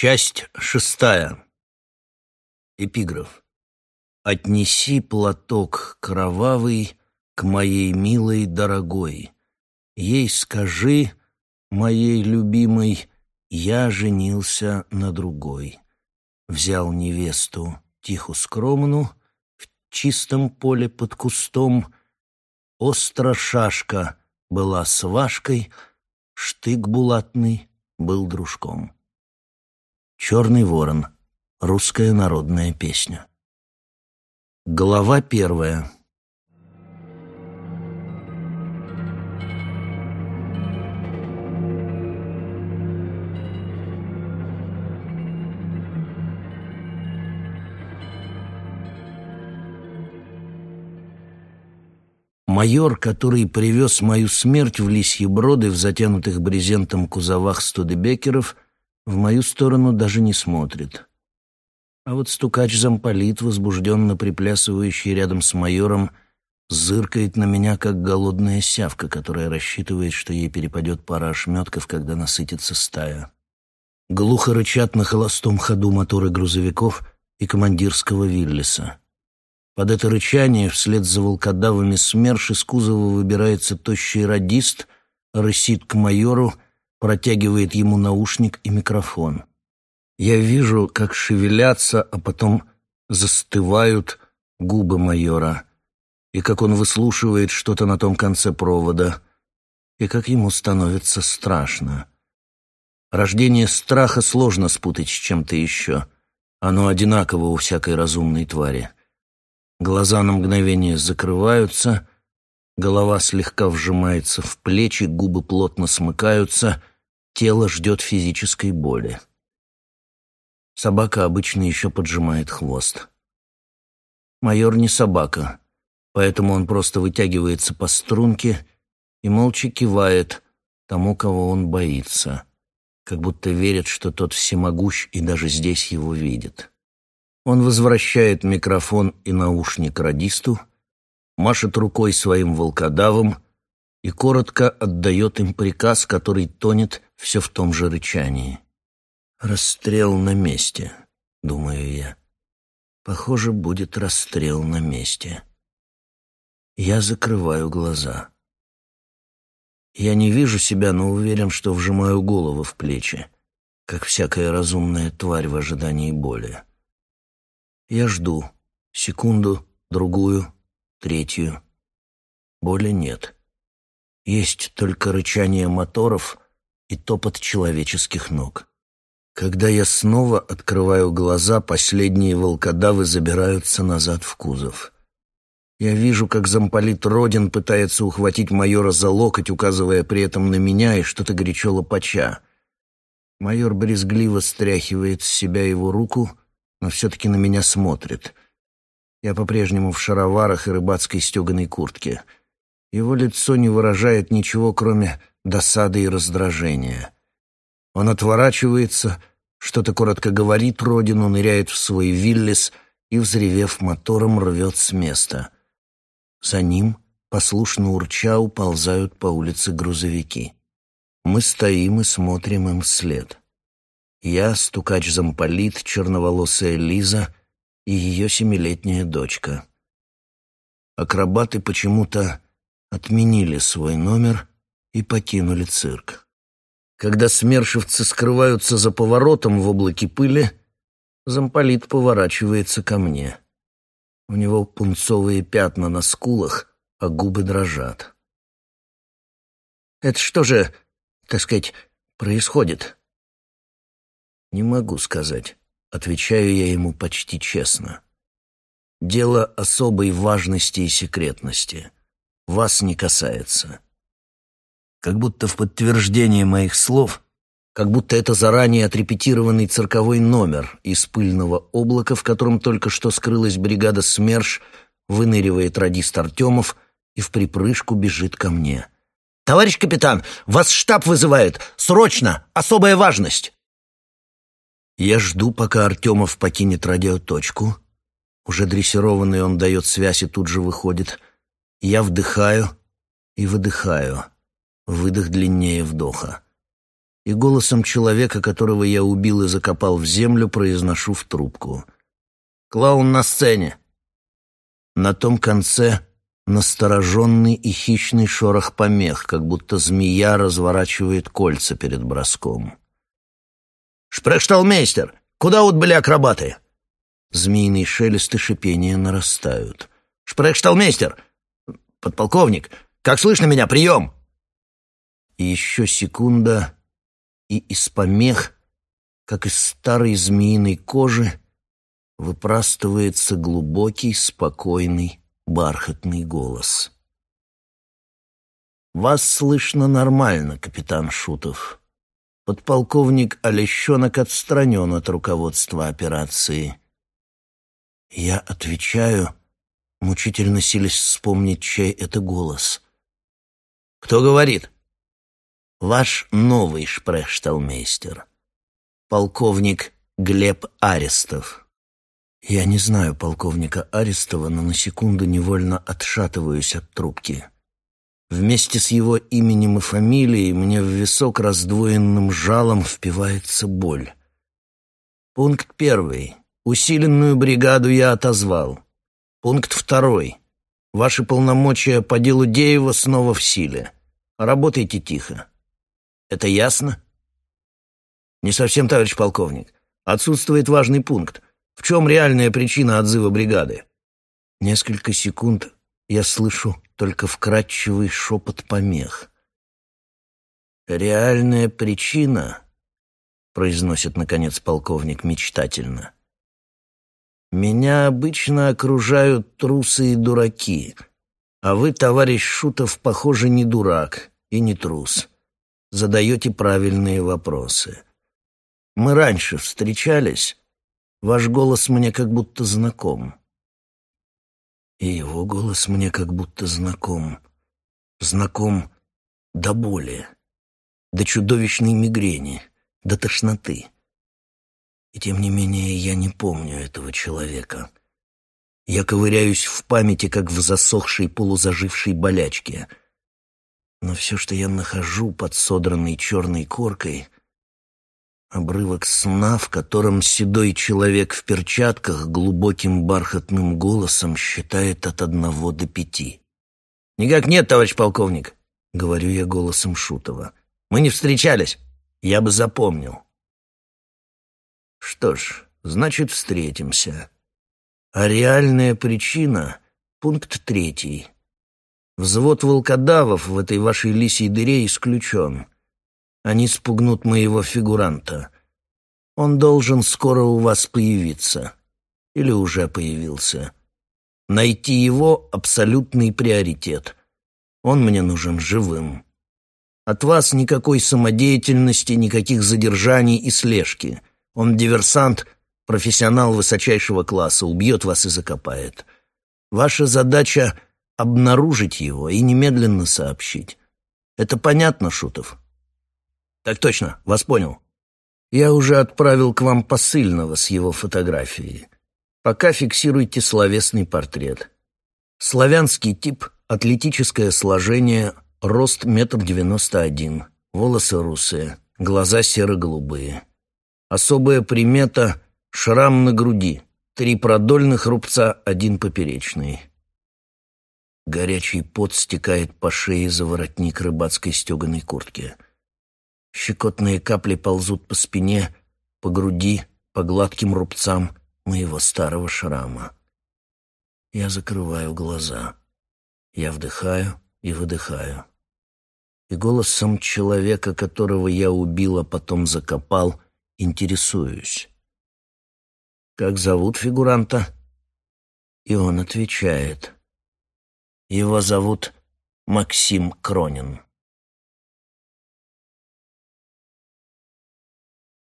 Часть шестая. Эпиграф. «Отнеси платок кровавый к моей милой дорогой. Ей скажи, моей любимой, я женился на другой. Взял невесту тихо скромну в чистом поле под кустом. Остро шашка была свашкой, штык булатный был дружком. Черный ворон. Русская народная песня. Глава первая. Майор, который привез мою смерть в лисьи броды в затянутых брезентом кузовах студебекеров, в мою сторону даже не смотрит. А вот стукач замполит, возбужденно приплясывающий рядом с майором, зыркает на меня, как голодная сявка, которая рассчитывает, что ей перепадет пара ошметков, когда насытится стая. Глухо рычат на холостом ходу моторы грузовиков и командирского Виллиса. Под это рычание вслед за волкодавами СМЕРШ из кузова выбирается тощий радист, рысит к майору, протягивает ему наушник и микрофон. Я вижу, как шевелятся, а потом застывают губы майора, и как он выслушивает что-то на том конце провода, и как ему становится страшно. Рождение страха сложно спутать с чем-то еще. Оно одинаково у всякой разумной твари. Глаза на мгновение закрываются, голова слегка вжимается в плечи, губы плотно смыкаются, тело ждет физической боли. Собака обычно еще поджимает хвост. Майор не собака, поэтому он просто вытягивается по струнке и молча кивает тому, кого он боится, как будто верит, что тот всемогущ и даже здесь его видит. Он возвращает микрофон и наушник радисту, машет рукой своим волкодавам и коротко отдает им приказ, который тонет все в том же рычании. «Расстрел на месте», — думаю я. «Похоже, будет расстрел на месте». Я закрываю глаза. Я не вижу себя, но уверен, что вжимаю голову в плечи, как всякая разумная тварь в ожидании боли. Я жду. Секунду, другую, третью. Боли нет. Есть только рычание моторов и топот человеческих ног. Когда я снова открываю глаза, последние волкодавы забираются назад в кузов. Я вижу, как замполит Родин пытается ухватить майора за локоть, указывая при этом на меня и что-то горячо лопача. Майор брезгливо стряхивает с себя его руку но все-таки на меня смотрит. Я по-прежнему в шароварах и рыбацкой стеганой куртке. Его лицо не выражает ничего, кроме досады и раздражения. Он отворачивается, что-то коротко говорит родину, ныряет в свой виллис и, взревев мотором, рвет с места. За ним, послушно урча, уползают по улице грузовики. Мы стоим и смотрим им вслед. Я, стукач-замполит, черноволосая Лиза и ее семилетняя дочка. Акробаты почему-то отменили свой номер и покинули цирк. Когда смершивцы скрываются за поворотом в облаке пыли, замполит поворачивается ко мне. У него пунцовые пятна на скулах, а губы дрожат. «Это что же, так сказать, происходит?» «Не могу сказать», — отвечаю я ему почти честно. «Дело особой важности и секретности. Вас не касается». Как будто в подтверждение моих слов, как будто это заранее отрепетированный цирковой номер из пыльного облака, в котором только что скрылась бригада СМЕРШ, выныривает радист Артемов и в припрыжку бежит ко мне. «Товарищ капитан, вас штаб вызывает! Срочно! Особая важность!» Я жду, пока Артемов покинет радиоточку. Уже дрессированный он дает связь и тут же выходит. Я вдыхаю и выдыхаю. Выдох длиннее вдоха. и голосом человека, которого я убил и закопал в землю, произношу в трубку. «Клоун на сцене!» На том конце настороженный и хищный шорох помех, как будто змея разворачивает кольца перед броском. «Шпрехшталмейстер! Куда отбыли акробаты?» Змеиный шелест и шипение нарастают. «Шпрехшталмейстер! Подполковник! Как слышно меня? Прием!» И еще секунда, и из помех, как из старой змеиной кожи, выпрастывается глубокий, спокойный, бархатный голос. «Вас слышно нормально, капитан Шутов. Подполковник Олещенок отстранен от руководства операции». Я отвечаю, мучительно силясь вспомнить, чей это голос. «Кто говорит?» ваш новый шпрехшталмейстер, полковник Глеб Арестов. Я не знаю полковника Арестова, но на секунду невольно отшатываюсь от трубки. Вместе с его именем и фамилией мне в висок раздвоенным жалом впивается боль. Пункт первый. Усиленную бригаду я отозвал. Пункт второй. Ваши полномочия по делу Деева снова в силе. Работайте тихо. Это ясно? Не совсем, товарищ полковник. Отсутствует важный пункт. В чем реальная причина отзыва бригады? Несколько секунд я слышу только вкрадчивый шепот помех. «Реальная причина», — произносит, наконец, полковник мечтательно, «меня обычно окружают трусы и дураки, а вы, товарищ Шутов, похоже, не дурак и не трус задаете правильные вопросы. Мы раньше встречались, ваш голос мне как будто знаком. И его голос мне как будто знаком. Знаком до боли, до чудовищной мигрени, до тошноты. И тем не менее я не помню этого человека. Я ковыряюсь в памяти, как в засохшей полузажившей болячке — но все, что я нахожу под содранной черной коркой — обрывок сна, в котором седой человек в перчатках глубоким бархатным голосом считает от одного до пяти. «Никак нет, товарищ полковник», — говорю я голосом Шутова. «Мы не встречались. Я бы запомнил». «Что ж, значит, встретимся». А реальная причина — пункт третий — Взвод волкодавов в этой вашей лисьей дыре исключен. Они спугнут моего фигуранта. Он должен скоро у вас появиться. Или уже появился. Найти его — абсолютный приоритет. Он мне нужен живым. От вас никакой самодеятельности, никаких задержаний и слежки. Он диверсант, профессионал высочайшего класса, убьет вас и закопает. Ваша задача — обнаружить его и немедленно сообщить. Это понятно, Шутов? Так точно, вас понял. Я уже отправил к вам посыльного с его фотографией. Пока фиксируйте словесный портрет. Славянский тип, атлетическое сложение, рост метр девяносто один, волосы русые, глаза серо-голубые. Особая примета — шрам на груди, три продольных рубца, один поперечный. Горячий пот стекает по шее за воротник рыбацкой стеганой куртки. Щекотные капли ползут по спине, по груди, по гладким рубцам моего старого шрама. Я закрываю глаза. Я вдыхаю и выдыхаю. И голосом человека, которого я убил, а потом закопал, интересуюсь. «Как зовут фигуранта?» И он отвечает — его зовут Максим Кронин.